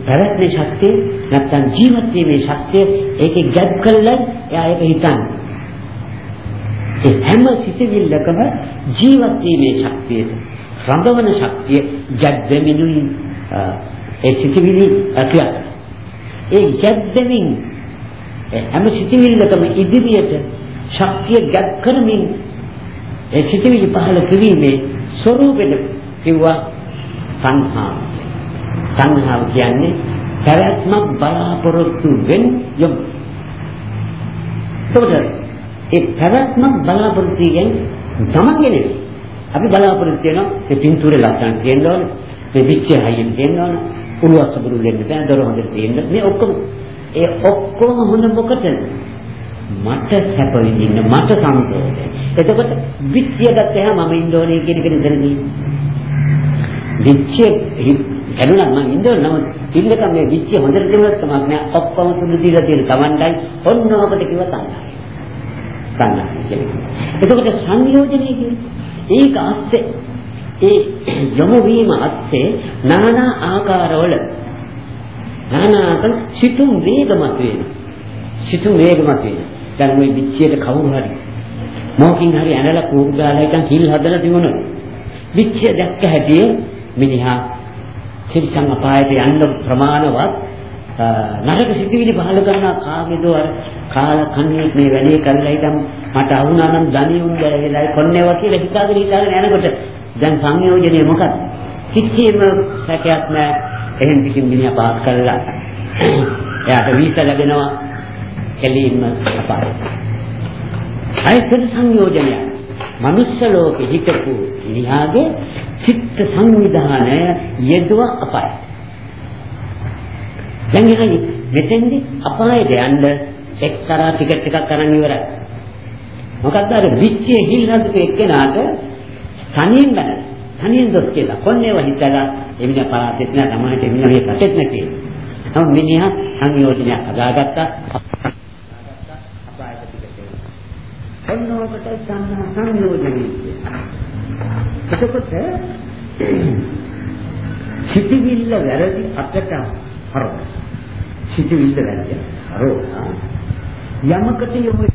පැවැත්මේ ශක්තිය නැත්තම් ජීවත් වීමේ ශක්තිය ඒකේ ගැප් කළා එයා ඒක හිතන්නේ. ඒ හැම සිතිවිල්ලකම ජීවත් වීමේ ශක්තිය රඳවන ශක්තිය ගැප් දෙමිනුයි ඒ සිතිවිලි අකියක්. ඒ ගැප් දෙමින් හැම සිතිවිල්ලකම ඉදිරියට ශක්තිය ගැප් කරමින් ඒ සිතිවිලි පහළ කිරීමේ ස්වરૂපෙද කිව්වා සංහාව. සංහාව කියන්නේ පැවැත්මක් බලාපොරොත්තු වෙන යම්. ඒකට ඒ පැවැත්මක් බලාපොරොත්තු කියන්නේ තමන්ගේ නෙවෙයි. අපි බලාපොරොත්තු වෙනවා මේ පින්තූරේ ලස්සන තියෙන්න ඕනේ. මේ විච්චය හයියෙන් තියෙන්න ඕනේ. උළුවස්ස බුරු දෙන්න බෑ දොර හොඳට තියෙන්න. මේ ඔක්කොම ඒ ඔක්කොම හොඳ මොකටද? මට සැප විඳින්න මට සන්තෝෂයි. එතකොට විච්චය ගත්තහම මම ඉන්න ඕනේ කියන එක නිතරදී. විච්චය එනවා මම ඉන්න ඕන නමුත් ඉන්නකම් මේ විච්චය හොඳට තිබුණත් කමක් නෑ ඔක්කොම සුදු දීලා තියෙන Tamandai ඔන්න ඔබට කිව්ව තණ්හායි. තණ්හායි කියන්නේ. එතකොට සංයෝජනය කියන්නේ ඒක අස්සේ ඒ යොමු වීම අස්සේ নানা ආකාරවල নানা ආකාර සිතුම් වේගමත් වෙනවා. සිතුම් වේගමත් වෙනවා. දැන් මේ විච්චියට කවුරු හරි මොකකින් හරි ඇනලා කූරු දාලා එකන් හිල් හදලා තිබුණොත් විච්චිය දැක්ක හැටි මිනිහා තිරිසන් අපායට යන්න ප්‍රමාණවත් නරක සිතිවිලි පහල කරන කාගේද අර කාල කන්නේ මේ වැඩේ කරලා ඉතින් මට අහුණා නම් ධනිය උන්දර වෙලා කොන්නේවා කියලා හිතාගෙන හිතාගෙන යනකොට දැන් සංයෝජනේ මොකක්ද? කිසිම සැකයක් නැහැ එහෙන් කිසිම මිනිහා පාස් කරලා එයාට වීසා ලැබෙනවා. කෙලින්ම අපායට අයිතර සංයෝජනය. මනුෂ්‍ය ලෝකෙ හිටපු මිනිහාගේ චිත්ත සංවිධානය යෙදුව අපාය. දැන් ඉතින් මෙතෙන්දි අපායට යන්න එක්තරා ටිකට් එකක් අරන් ඉවරයි. මොකක්ද අර විච්චේ හිල්හදපු එක්කෙනාට තනියෙන් බෑ. තනියෙන් දොස් කියලා. කොන්නේව හිතලා එමින පරාසෙත් නෑ තමයි එමින මේ කටෙත් නැති. නමුත් මිනිහා සංයෝජනයක් හදාගත්තා. අපායට ටිකට් ඔන්නෝකට සංයෝජනය එතකොට සිතිවිල්ල වැරදි අතට හරව සිටිවිල්ල වැඩි. අරෝනා යමකට යොමු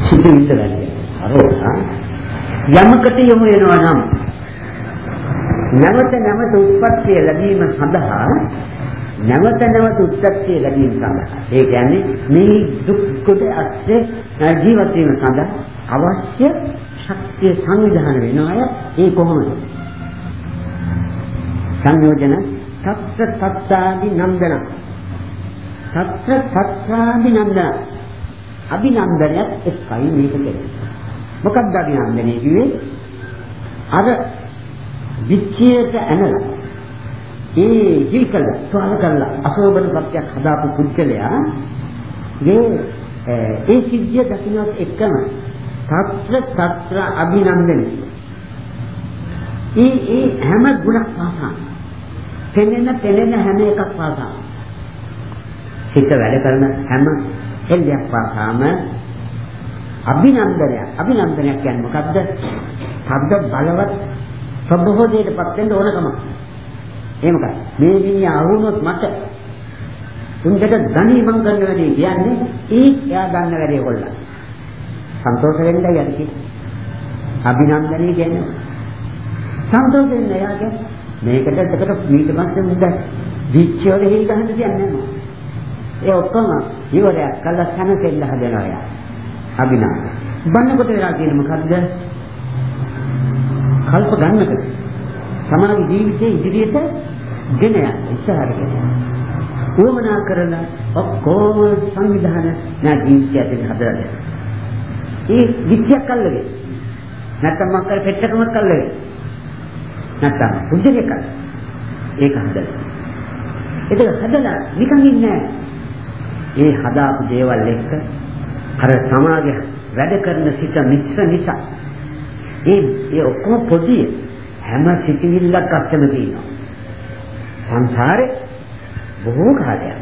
සිටිවිල්ල වැඩි. අරෝනා යමකට යොමු වෙනවා නම් නැවත නැවත උත්පත්තිය ලැබීම සඳහා නැවත නැවත උත්පත්තිය ලැබීම සඳහා. ඒ කියන්නේ මේ දුක් කොට අස්සේ ජීවත් වීම සඳහා අවශ්‍ය ශක්තිය සංවිධානය වෙනවා. ඒ කොහොමද? සංයෝජන සත්‍ය සත්‍යාදි නන්දන. සත්‍ය සත්‍යාදි නන්දන. අභිනන්දනයත් එක්කයි මේක කියන්නේ. මොකක්ද අභිනන්දනය කිව්වේ? අර විච්ඡේද ඇනලා ඒ ජීකල සවාල කරලා අසෝබන සත්‍යයක් හදාපු පුද්ගලයා ගේ ඒ සිද්ධිය දකින්නත් එක්කම తත්‍ර తත්‍ර අභිනන්දනය. ඒ ඒ හැම ගුණක් පාසා. පෙනෙන පෙනෙන හැම එකක් පාසා. සිත වැඩ කරන හැම එල්ලයක් පාසාම අභිනන්දනය අභිනන්දනයක් කියන්නේ මොකද්ද? ශබ්ද බලවත් ප්‍රබෝධයටපත් වෙන්න ඕනකම. ඒ මොකද? මේ මිනිහා අහුනොත් මට උන්දට ධනී මං කරන වැඩේ කියන්නේ ඒ එයා ගන්න වැඩේ කොල්ලා. සන්තෝෂ වෙන්නයි යන්නේ. අභිනන්දනය කියන්නේ සන්තෝෂ වෙන්න එයාගේ මේකට එතකොට ඊට පස්සේ මුද විච්චෝල හේල් ගහන්න කියන්නේ නැහැ. ඒ ඔක්කොම ඉවරයක් කළා සනසෙල්ල හදනවා යා. අභිනන්දන. බන්නකොට වෙලා තියෙන මොකද්ද? කල්ප ගන්නකට සමාජ ජීවිතයේ ඉදිරියට ගෙන යන ඉස්සරහට ගෙන යන උවමනා කරන ඔක්කොම සංවිධාන නා ජීවිතයට හදලා ඒ විද්‍යාවක් අල්ලගෙන. නැත්තම් මක්කර පෙට්ටකමක් අල්ලගෙන. නැත්තම් පුජ්‍යකයක් ඒක හදලා ඒක හදලා නිකන් ඉන්නේ ඒ හදාපු දේවල් එක්ක අර සමාජය වැඩ කරන සිත මිශ්‍ර නිසා. ඒ ඒ ඔක්කොම පොඩි හැම සිතිවිල්ලක් අස්සම තියෙනවා. සංසාරේ බොහෝ කාලයක්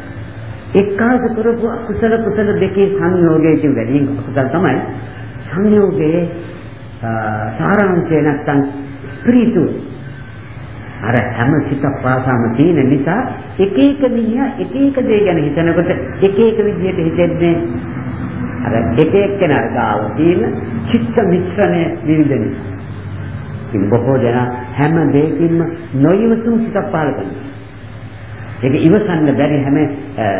එක්කාස කරපු අකුසල කුසල දෙකේ සංයෝගයෙන් වැඩි අකුසල තමයි. සංයෝගයේ සාරාංශය නැත්තම් ස්පිරිතු. අර හැම සිතක් පාසාම තියෙන නිසා එක එක මිනිහා එක එක දේ ගැන හිතනකොට එක එක විදිහට හිතෙන්නේ අර එක එක්කෙනා ගාව තියෙන චිත්ත මිශ්‍රණය විවිධ නිසා. ඉතින් බොහෝ දෙනා හැම දෙයකින්ම නොයවසුම් සිතක් පහළ කරනවා. ඒක ඉවසන්න බැරි හැම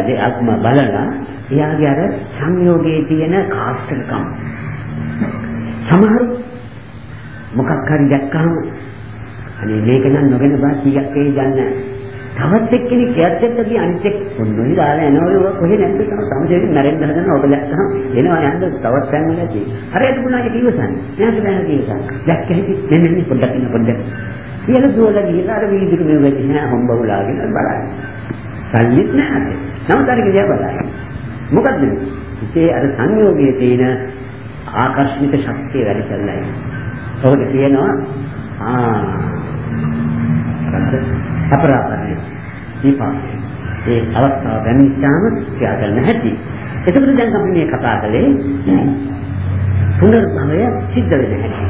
දෙයක්ම බලලා එයාගේ අර සංයෝගයේ තියෙන කාස්ටකම් සමහර මොකක් හරි දැක්කම අනේ මේක නම් නොගෙන බා කීයක් ඒ යන්නේ තවත් එක්කෙනෙක් එයත් එක්ක ගිය අනිත් එක්ක මොන්නේ දාලා එනවලු කොහෙ නැද්ද? තම සමජයෙන් මැරෙන්න හදන ඔබ දැක්කම එනවා යන්න. තවත් තැන් වල තියෙන හරියට පුණා ඒක ඉවසන්නේ. නෑ බෑ ඉවසන්නේ. දැක්ක හිටි මෙන්න මේ පොඩ්ඩක් ඉන්න පොඩ්ඩක්. කියලා දුවලා ගිහලා අර වීදික මේ වෙච්ච නෑ. හොම්බ උලාගෙන බලන්න. සල්ලිත් නෑ නමුත් අර ගියා බලන්න. මොකද්ද? ඉතේ අර සංයෝගයේ තියෙන ආකර්ෂණික ශක්තිය වැඩි කරලා ඉන්නේ. ඔහොද කියනවා ආ අපරාධය දීපාවලිය. ඒ අවස්ථාව දැනෙච්චාම ක්‍රියා කරන්න හැටි. එතකොට දැන් අපි මේ කතා කළේ පුනර්භවය සිද්ධ වෙන හැටි.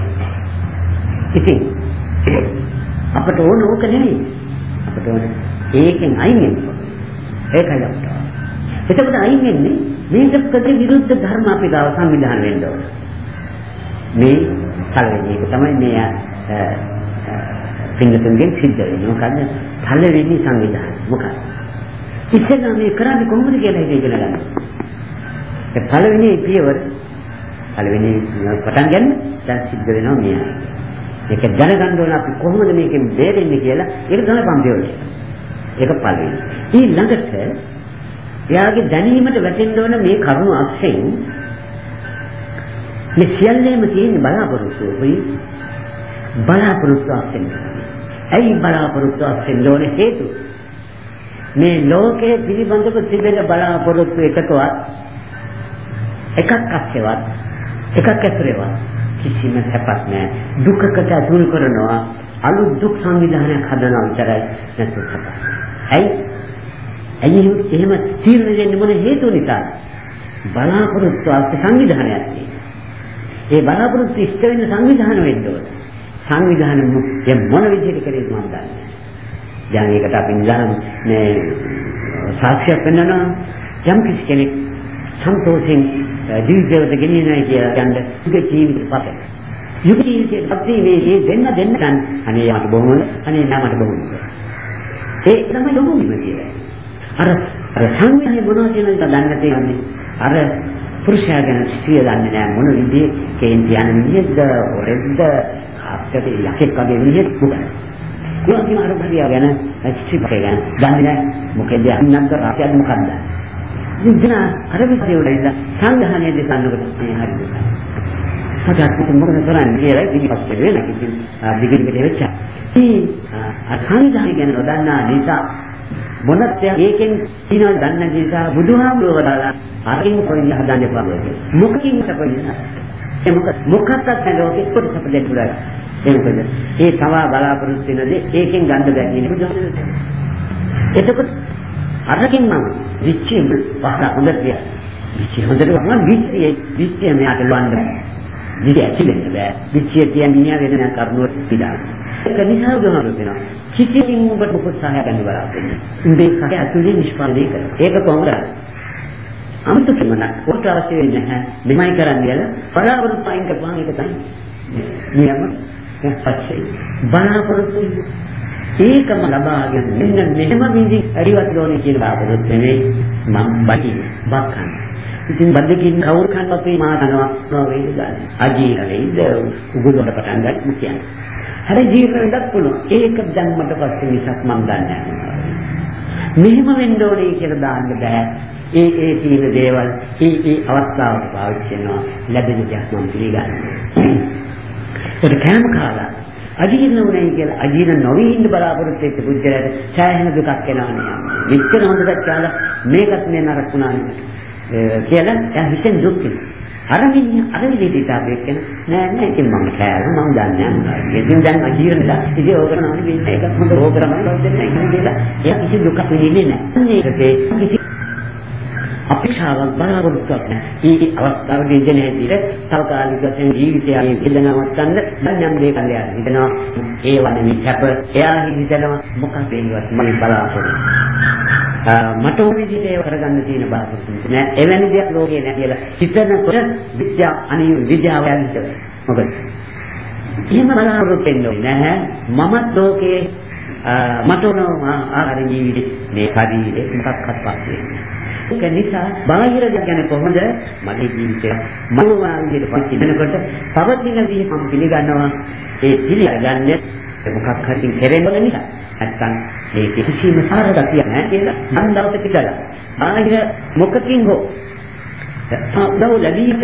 ඉතින් අපට ඕන ඕක නෙවෙයි. අපට ඕන ඒකෙන් අයින් වෙන්න. ඒකයි අපට. එතකොට අයින් වෙන්නේ මේක ප්‍රතිවිරුද්ධ ධර්ම අපි ගාව සංවිධානය වෙන්න ඕන. මේ පළවෙනි එක තමයි මේ පින්නතුන්ගෙන් සිද්ධ වෙන්නේ. මොකද පළවෙනි සංවිධානය. මොකක්ද? ඉස්සෙල්ලා මේ කරන්නේ කොහොමද කියලා ඉගෙන ගන්න. ඒ පළවෙනි පියවර පළවෙනි පටන් ගන්න දැන් සිද්ධ වෙනවා මෙයා. ඒක දැනගන්න ඕන අපි කොහොමද මේකෙන් බේරෙන්නේ කියලා ඒක තමයි පන්තිවල. ඒක පළවෙනි. ඊළඟට එයාගේ දැනීමට වැටෙන්න ඕන මේ කරුණ අක්ෂයෙන් මේ සියල්ලේම තියෙන බලාපොරොත්තු වෙයි බලාපොරොත්තුවක් වෙන්න. ඇයි බලාපොරොත්තුවක් වෙන්න ඕනේ හේතු? මේ ලෝකයේ පිළිබඳව තිබෙන බලාපොරොත්තු එකකවත් එකක් අස්සෙවත් එකක් ඇතුලේවත් කිසිම සැපක් නැහැ. දුකකට අතුල් කරනවා අලුත් දුක් සංවිධානයක් හදනවා විතරයි නැත්නම් සැප. ඇයි? ඇයි එහෙම තීරණය දෙන්නේ මොන හේතුව නිසාද? බලාපොරොත්තු අර්ථ සංවිධානයක් ඒ බලාපොරොත්තු ඉෂ්ට වෙන සංවිධාන වෙන්න ඕන. සංවිධාන මොන විදිහට කරේද මම දන්නේ. දැන් ඒකට අපි නිදාන මේ සාක්ෂියක් වෙන්නනවා යම් කිසි කෙනෙක් සන්තෝෂෙන් ජීවිතයට ගෙනියනයි කියලා කියන්නේ සුඛ ජීවිත පතේ. යුග ජීවිතයේ අපි මේ මේ දෙන්න දෙන්න ගන්න අනේ මට බොහොම අනේ නෑ මට බොහොම. ඒ තමයි ලොකුම කියලා. අර අර සංවිධානය මොනවද කියන එක දන්න තියෙන්නේ. අර පුරුෂයා ගැන සිය දන්නේ නෑ මොන විදිහේ කේන්ති යන විදිහද ඔරෙද්ද අපිට යකෙක් වගේ විදිහට පුතන. ඒකම අර බඩියා ගැන ස්ත්‍රීපේ ගැන දන්නේ නෑ මොකද අන්නන්ත රාජ්‍යද මොකද්ද? ඉතින් අර විදිහේ උඩ සංගහනයේ දෙසන්නකොට මේ හරියට. සදාත් මොකද කරන්නේ කියලා ඉතින් පස්සේ වෙන කිසි දිගින් දිගට වෙච්චා. ඉතින් අර සංගහනය ගැන නොදන්නා නිසා මොනත් ඒකෙන් තියෙනව දන්න නිසා බුදුහාමුදුරුවෝ දාලා අරින් කොයින් හදන්නේ පාවෙන්නේ. මොකකින් තපිනා. ඒ මොක මොකක්ද ලෝකෙ කොට සපදෙන්න පුළුවන්. ඒ මොකද? ඒ තවා බලාපොරොත්තු වෙන දේ ඒකෙන් ගන්න බැහැ බුදුහාමුදුරුවෝ. එතකොට අරකින් මම විච්චි පහන හොඳට තියා. විච්චි හොඳට වහන විච්චි විච්චි මෙයාට ලවන්න. විච්චි ඇතුලෙන්න බෑ. විච්චි තියන් මිනිහා වෙන කරුණුවක් පිටා. ඒක නිසා උදාහරණ දෙනවා. කිසිකින් ඔබට මොකද සහාය ගන්න බලාපොරොත්තු වෙන්නේ. උඹේ කය ඇතුලේ නිෂ්පාදනය කරනවා. ඒක කොහොමද? අමුතුකම කොට අවශ්‍ය වෙන්නේ නැහැ. මෙමය කරන්න කියලා බලාපොරොත්තු අයින් කරපුවාම ඒක තමයි. නියම පස්සේ බලාපොරොත්තු ඒකම ලබාගෙන මෙන්න මෙහෙම විදි හරිවත් ඕනේ කියන බලාපොරොත්තු නෙවෙයි මම බටි බක්කන්. ඉතින් බද්දකින් කවුරු කන් අපේ මාතනවා නොවේද ගන්න. අජීරණයද උගුලට පටන් ගන්න කියන්නේ. හරි ජීවිතයක් පුළුවන්. ඒක දැම්මට පස්සේ මිසක් මම දන්නේ නැහැ. මෙහෙම වෙන්න ඕනේ කියලා දාන්න බෑ. ඒ ඒ තියෙන දේවල් ඒ ඒ අවස්ථාවට පාවිච්චි කරනවා ලැබෙන දෙයක් මම පිළිගන්නවා. ඒක කෑම කාලා අජීර්ණ වුණේ කියලා අජීර්ණ නොවී ඉන්න බලාපොරොත්තු වෙච්ච පුද්ගලයාට සෑහෙන දුකක් එනවා නේ. මෙච්චර හොඳට කියලා මේකත් මේ නරක වුණා කියලා එයා හිතෙන් දුක් වෙනවා. අර මිනිහ අර විදිහට ඉතාලේ කියන නෑ නෑ ඉතින් මම කෑවා මම දන්නේ නැහැ. ඉතින් දැන් අජීර්ණලා ඉතින් ඕක කරනවා නේ මේක හොඳ ඕක කරනවා දෙන්න කියලා. එයා කිසි දුකක් විඳින්නේ නෑ. මේකේ කිසි අපේක්ෂාවක් බලාපොරොත්තුවක් නැහැ. මේ අවස්ථාවේදී ඉගෙන හැටියට සල්කාලික වශයෙන් ජීවිතයේ ඉඳනවත් ගන්න යම් දෙයක් කල්ලා හිතනවා. ඒ වගේ කැප එයා හිතනවා මොකක්ද ඒවත් මම බලාපොරොත්තු. මට ඕන විදිහට ඒව කරගන්න තියෙන බලාපොරොත්තු නෑ. එවැනි දෙයක් ලෝකේ නෑ කියලා හිතනකොට විද්‍යා අනිය විද්‍යාව යන්නේ. මොකද? එහෙම බලාපොරොත්තු වෙන්නේ නැහැ. මමත් ලෝකේ මට ඕන ආකාර ජීවිතේ මේ ශරීරේ මොකක්වත් පස්සේ. ඒක නිසා බාහිර ගැන කොහොමද මගේ ජීවිතය මම වාගේට පස්සේ පවතින දේ මම පිළිගන්නවා. ඒ පිළිගන්නේ මොකක් හරි කෙරෙන්න නිසා. නැත්තම් මේ කිසිම සාරගතිය නැහැ කියලා මම දවසක කියලා බාහිර මොකකින් හෝ සාදව ලැබීක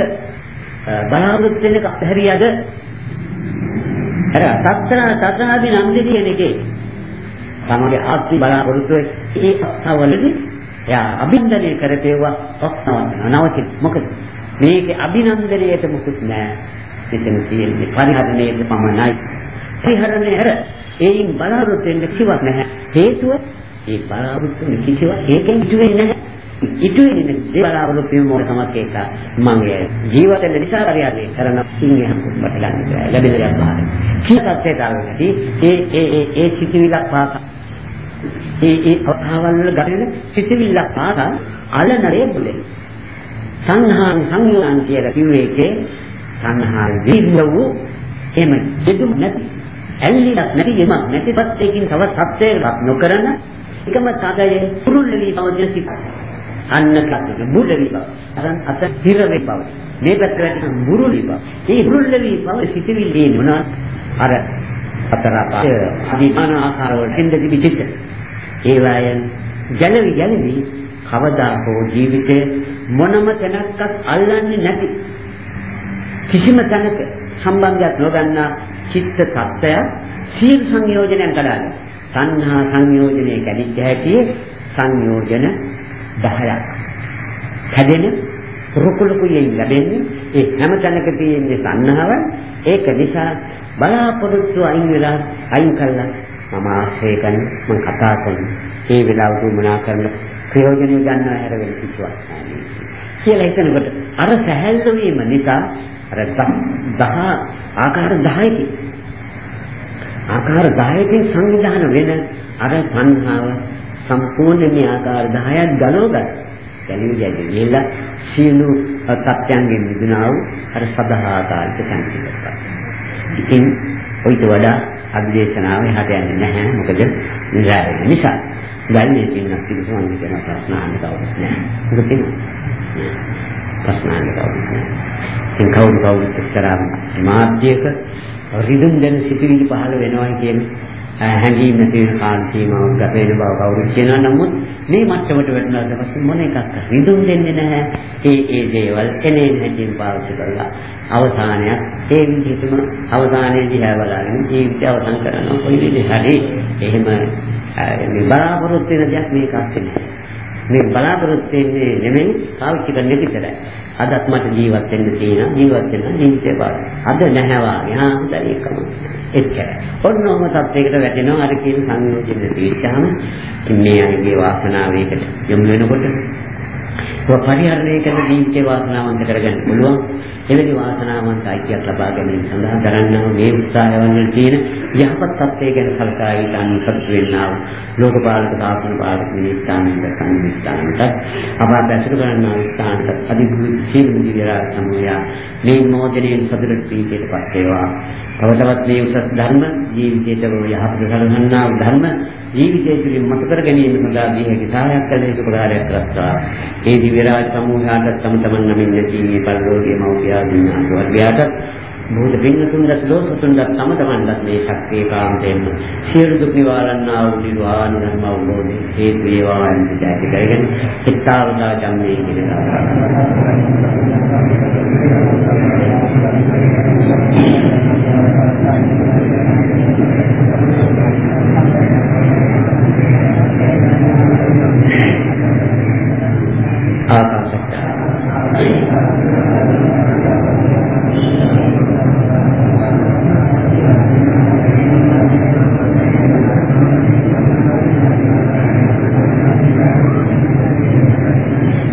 බලාපොරොත්තු වෙන හැරියද? අර සත්‍යන සත්‍යනාදී නම් දෙකේ එකේ තමගේ ආත්මි බලාපොරොත්තු ඒ අවස්ථාවලදී එයා අභිනන්දනය කරපේවා ඔක්නවන්න නවතින මොකද? මේකේ අභිනන්දනයට මුකුත් නැහැ මෙතන තියෙන්නේ පරිහරණයට පමණයි. පරිහරණය හැර ඒයින් බලාපොරොත්තු වෙන්න කිසිවක් නැහැ. හේතුව ඒ බලාපොරොත්තු වෙන කිසිවක් ඒකෙන් ඉතු වෙන්නේ නැහැ. ඉතු වෙන්නේ ඒ බලාපොරොත්තු වෙන මොකද තමයි ඒක. මම ජීවිත වෙන නිසා හරියන්නේ කරන සිංහයන් කොට ගන්න ලැබෙන දෙයක් බාහිර කීපත්යට ආවදී ඒ ඒ ඒ ඒ සිතිවිලක් පාසා ඒ ඒ අවස්ථාවල් වල ගන්න සිතිවිල්ලක් පාසා අලනරේ බුලේ. සංහාන් සංයෝගන් කියලා කිව්වේ ඒකේ සංහාර විඳ වූ එම දෙදු නැති ඇල්ලියක් නැති යමක් නැතිපත් එකකින් තව සත්‍යයක් නොකරන එකම සාගයේ පුරුල්ලි පවතින සිත. අන්න කද්දක මුරුල්ලි බව. අරන් අත හිර වේ බව. මේ පැත්තට මුරුල්ලි බව. මේ මුරුල්ලි බව සිතිවිලි මොනවා අර අතරපා අධිමාන ආකාර වලින් දෙවි පිටිච්ච ඒ වයන් ජලවි ජලවි කවදා හෝ ජීවිතේ මොනම තැනක්වත් අල්ලන්නේ නැති. කිසිම තැනක සම්බන්ධයක් නොගන්නා චිත්ත tattaya සීල සංයෝජනයන් කඩාගෙන සංහා සංයෝජනයේ කැඩිච්ච හැටි සංයෝජන 10ක් කැඩෙන රුකුලුකුයෙන් ලැබෙන්නේ. ඒ හැම තැනක තියෙන සංහව ඒක නිසා බලාපොරොත්තු අයින් වෙලා අයින් කළා. මම ආශ්‍රය කරන මම කතා කරන ඒ වෙලාවට මොනා කරන ප්‍රයෝජනෙ ගන්නවා හැර වෙන කිසිවක් කියලා හිතනකොට අර සැහැල්ලු වීම නිසා අර 10 ආකාර 10කින් ආකාර 10කින් සංවිධාන වෙන අර සංහාව සම්පූර්ණ මේ ආකාර 10ක් ගලවගත්තා ගැලවි ගැලවි ගිහිල්ලා සීලු තත්යන්ගෙන් මිදුණා වූ අර සදාකාලික සංකල්පය. ඉතින් ඔයිට වඩා අධිදේශනාව එහාට යන්නේ නැහැ. මොකද නිරාය නිසා. ගන්නේ පින්නක් පිළිසොන් කියන ප්‍රශ්න අහන්න කවුරුත් නැහැ. මොකද තියෙනවා. ප්‍රශ්න අහන්න කවුරුත් නැහැ. ඉතින් කවුරු කවුරුත් එක්තරා මාධ්‍යයක රිදුම් දෙන සිටිවිලි පහළ වෙනවා කියන්නේ හැඟීම් නැති වෙන කාල සීමාවක් ගත වෙන බව කවුරුත් කියනවා නමුත් මේ මට්ටමට වැටුණාට පස්සේ මොන එකක් රිදුම් දෙන්නේ නැහැ ඒ ඒ දේවල් එනේ හැටින් පාවිච්චි කරලා අවසානයක් ඒ විදිහටම අවසානයේ දිහා බලන ජීවිතය අවසන් කරනවා කොයි විදිහට හරි එහෙම මේ බලාපොරොත්තු වෙන දෙයක් මේක අස්සේ නැහැ මේ බලාපොරොත්තු වෙන්නේ නෙමෙයි පාවිච්චි කරන්න විතරයි අදත් මට ජීවත් වෙන්න තියෙනවා ජීවත් වෙන්න ජීවිතේ පාර. අද නැහැ වාගේ. හා හොඳයි ඒකම. එච්චරයි. ඔන්නෝම තත්යකට වැටෙනවා අර කියන සංයෝජන තීච්ඡාම මේ අයගේ වාසනාව ඒකට යොමු වෙනකොට ඒක පරිහරණය කරන ජීවිතේ වාසනාවන්ත කරගන්න පුළුවන්. එවැනි වාසනාවන්ත අයිතියක් ලබා ගැනීම සඳහා කරන්නා මේ උත්සාහයන් තියෙන යහපත් තත්ත්වය ගැන සලකා ඊටන් සතුට වෙන්නා ලෝකපාලක සාසන පාලක මිනිස්ථානික සංවිධානයට අපා පැසුරු කරන්නා ස්ථානට අධිගුරු සීල විදිරා සමය මේ මොහොතේ සතුට පීඨයට පත් වේවා. තව තවත් මේ උසස් ධර්ම ජීවිතයට යහපත් කරගන්නා ධර්ම ජීවිතය තුළින් මත කර ගැනීම සඳහා දී හැකි සහායක් කළ යුතු ප්‍රකාරයක් කරත්තා. ඒ දිව්‍ය රාජ සමූහයාට තම තමන් නමින් නැති මේ පරිලෝකීය මෞර්යා දිනාට බෝධ පින්නතුන්ගත් ලෝසතුන්ගත් තම තමන්ගත් මේ ශක්තිය කාන්තෙන් සියලු දුක් නිවාරණා වූ නිර්වාණ ධර්ම අවබෝධය හේතු වේවා අනිත්‍යයි කරගෙන චිත්තාවදා ජම්මේ කියලා.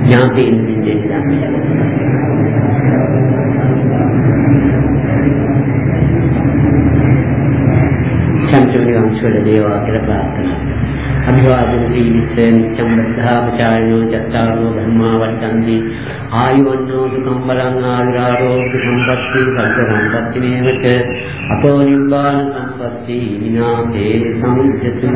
ඥාතීන් විඳින්න සම්චුනි වංශවල දේවා කියලා ප්‍රාර්ථනා අභිවාදන සීලිස්ස නිච්ඡම් බද්ධාපචායනෝ චත්තාරෝ ධම්මා වර්ධන්ති ආයුවන්නෝ සුඛං බලං ආවිරාරෝග්‍ය සම්පත්ති සත්‍ය සම්පත්ති මේවට අතෝ නිබ්බාන සම්පත්ති විනාතේ සමුච්චතු